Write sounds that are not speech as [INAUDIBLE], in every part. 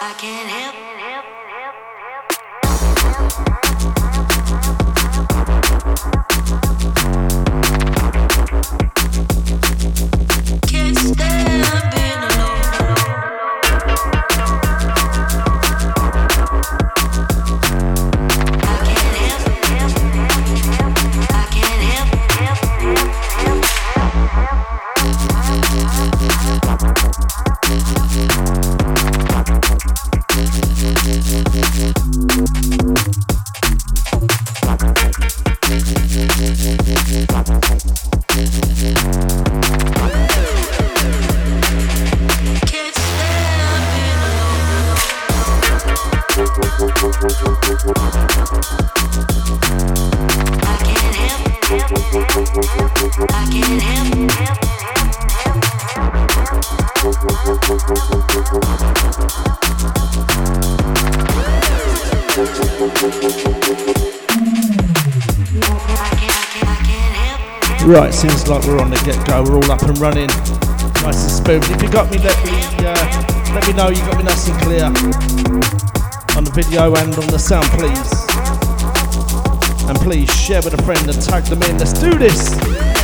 Right, We're all up and running, nice and smooth. If you got me, let me uh, let me know you got me nice and clear on the video and on the sound, please. And please share with a friend and tag them in. Let's do this.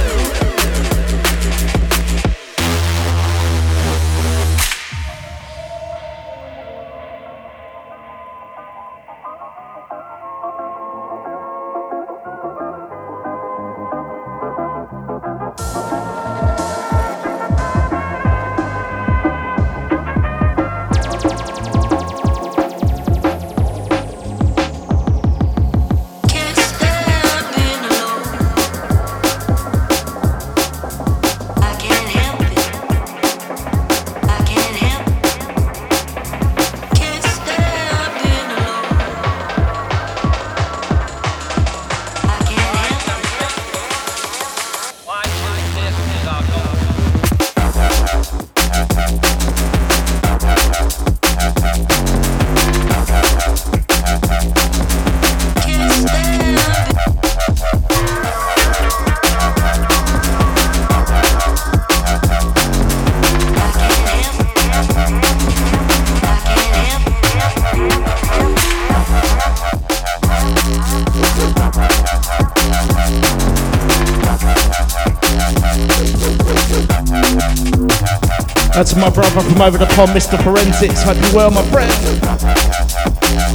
My brother from over the pond, Mr. Forensics. Hope you're well, my friend.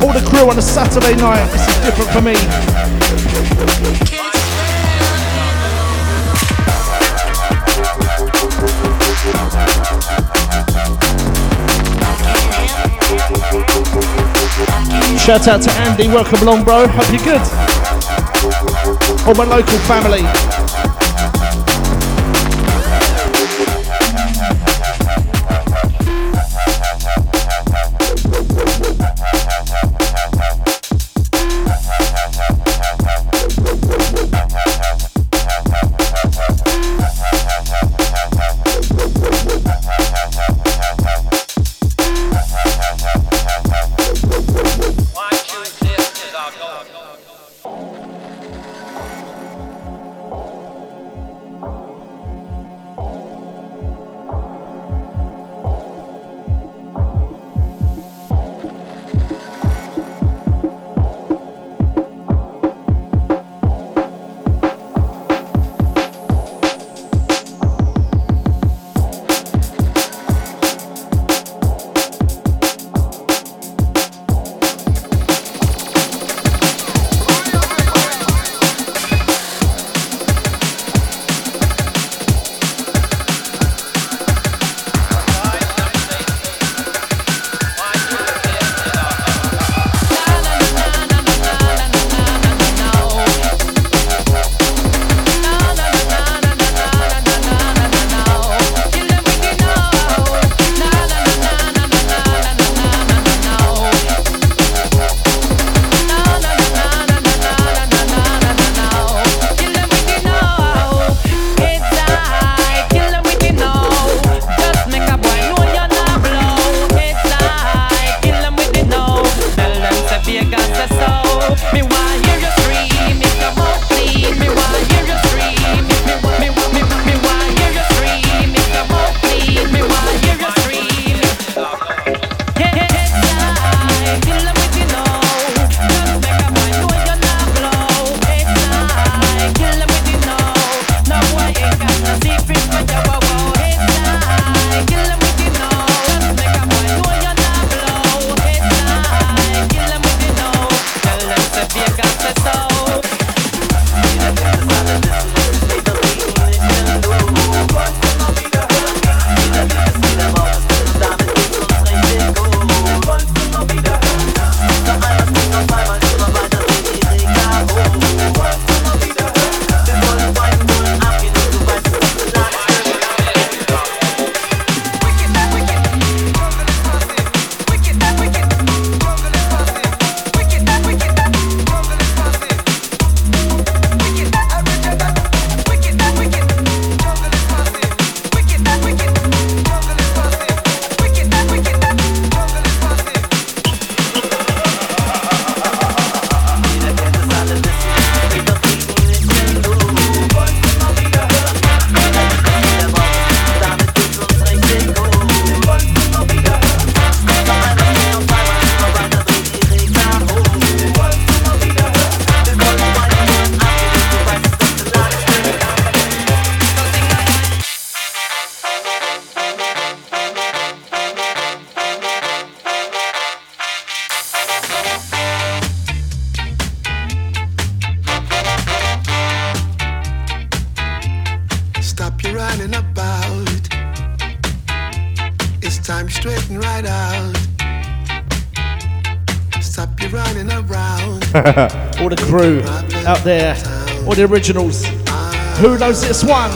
All the crew on a Saturday night. This is different for me. Shout out to Andy, welcome along, bro. Hope you're good. All my local family. There, all the originals. Who knows this one?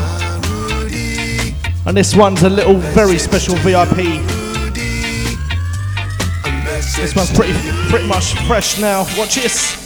And this one's a little very special VIP. This one's pretty pretty much fresh now. Watch this.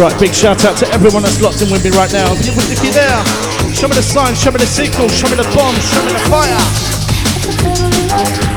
Right, big shout out to everyone that's locked in with me right now. If, you, if you're there, show me the sign, show me the signal, show me the bomb, show me the fire.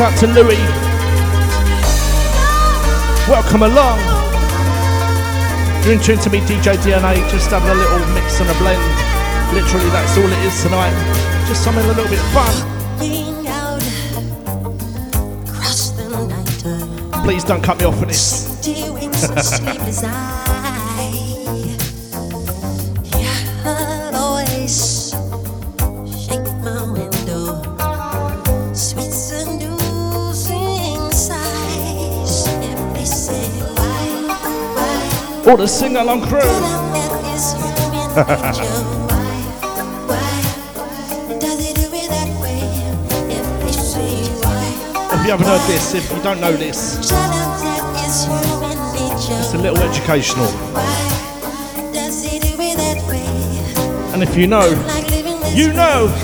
Out to Louis. Welcome along. You're in tune to me, DJ DNA, just having a little mix and a blend. Literally, that's all it is tonight. Just something a little bit fun. Please don't cut me off for this. Or the sing along crew. [LAUGHS] if you haven't heard this, if you don't know this, it's a little educational. And if you know, you know.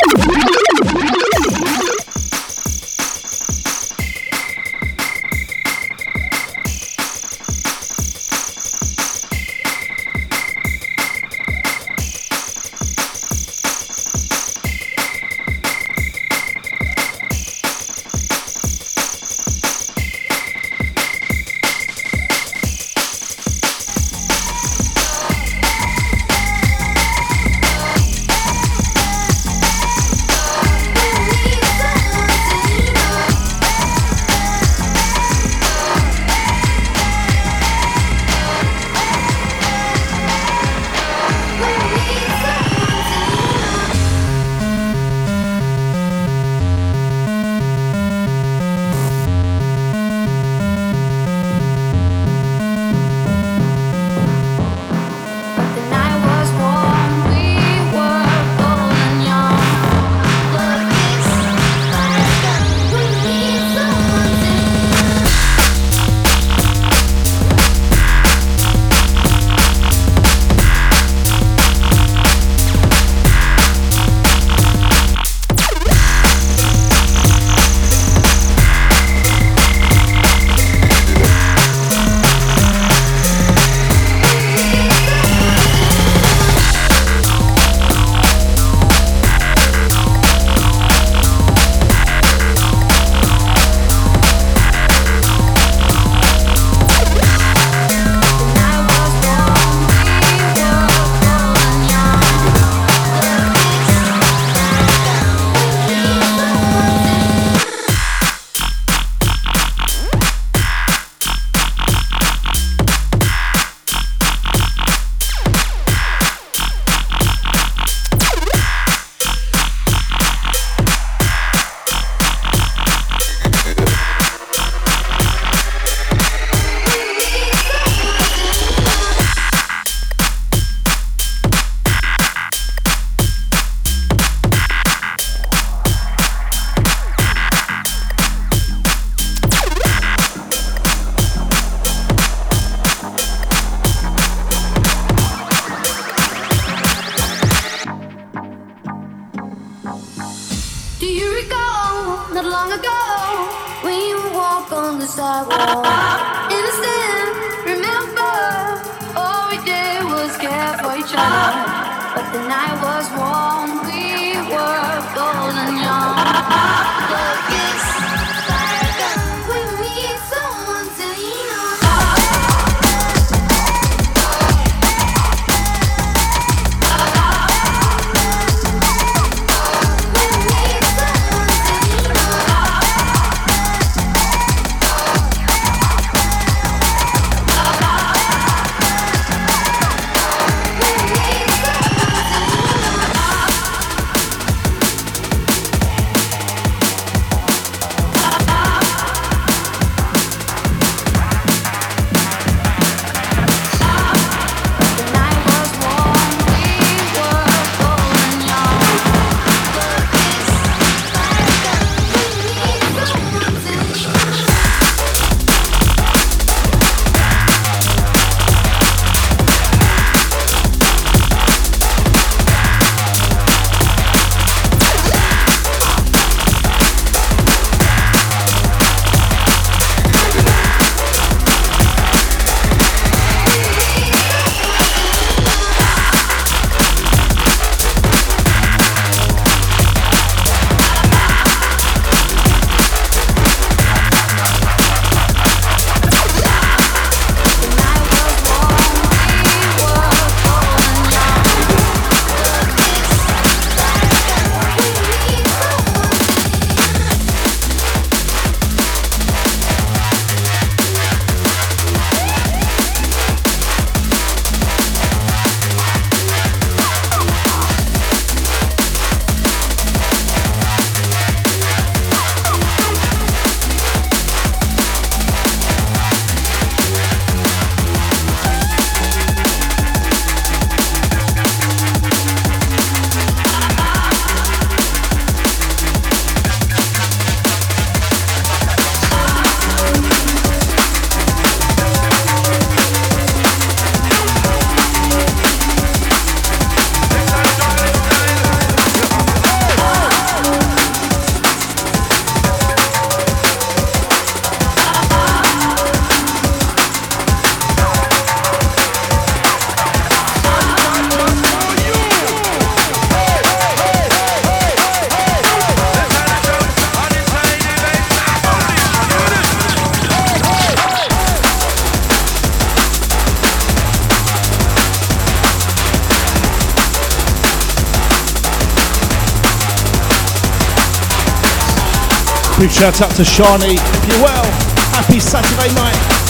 Big shout out to Shani. If you're well, happy Saturday night.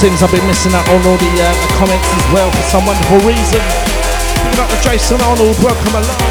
Seems I've been missing out on all the, uh, the comments as well for some wonderful reason. Picking up to Jason Arnold, welcome along.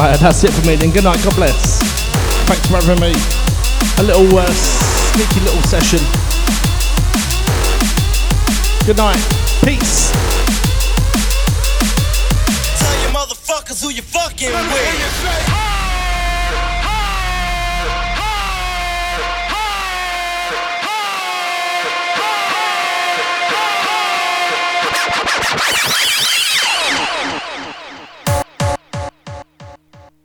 Right, that's it for me then. Good night, God bless. Thanks for having me. A little uh, sneaky little session. Good night. Peace. Tell your motherfuckers who you fucking with.